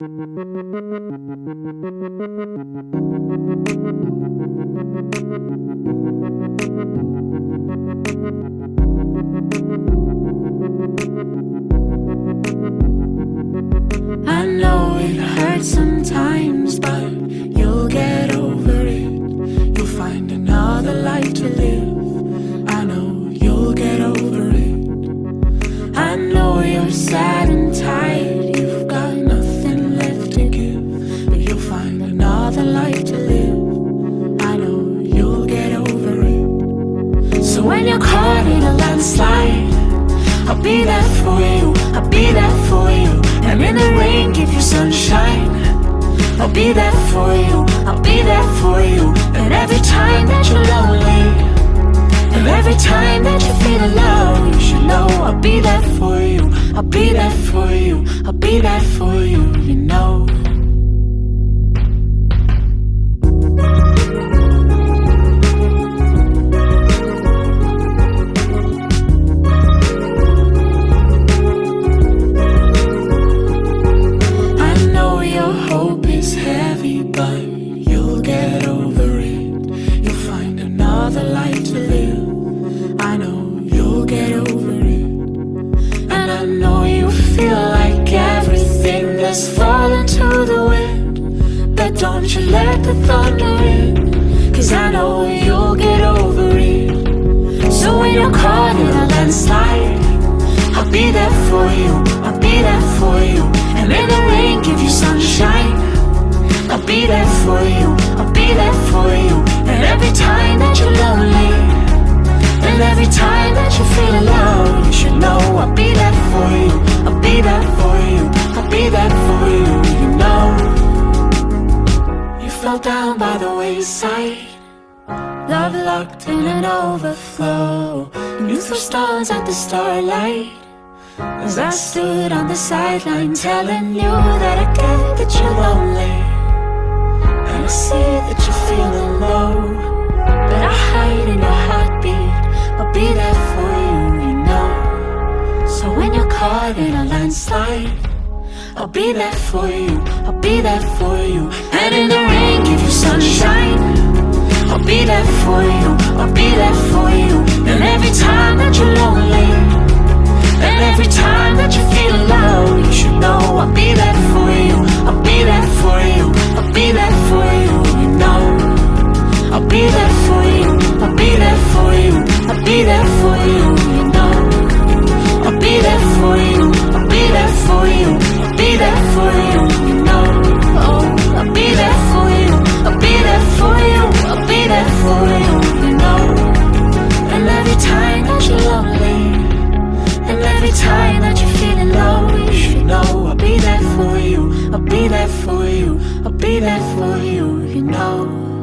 I know it hurts sometimes, but you'll get over it. You'll find another life to live. I know you'll get over it. I know you're sad I'll be there for you. I'll be there for you. And every time that you're lonely, and every time that you feel alone, you should know I'll be there for you. I'll be there for you. I'll be there for you. Don't you let the thunder in. Cause I know you'll get over it. So when you're caught in a landslide, I'll be there for you. I'll be there for you. And in the wayside. Love locked in an overflow. You threw stars at the starlight. As I stood on the sideline telling you that I get that you're lonely. And I see that you're feeling low. But I hide in your heartbeat. I'll be there for you, you know. So when you're caught in a landslide, I'll be there for you. I'll be there for you. And in the rain, give you sunshine. I'll be there for you, I'll be there for you. And every time that you're lonely, and every time that you feel alone, you should know I'll be there for you, I'll be there for you, I'll be there for you, you know. I'll be there for you, I'll be there for you, I'll be there for you, for you. I'll be there for you, you know.